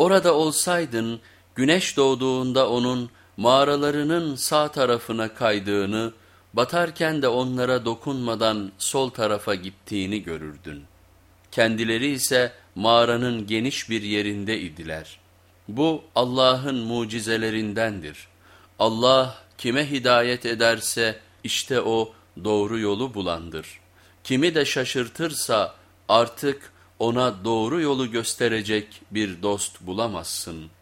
Orada olsaydın güneş doğduğunda onun mağaralarının sağ tarafına kaydığını, batarken de onlara dokunmadan sol tarafa gittiğini görürdün. Kendileri ise mağaranın geniş bir yerinde idiler. Bu Allah'ın mucizelerindendir. Allah kime hidayet ederse işte o doğru yolu bulandır. Kimi de şaşırtırsa artık ona doğru yolu gösterecek bir dost bulamazsın.''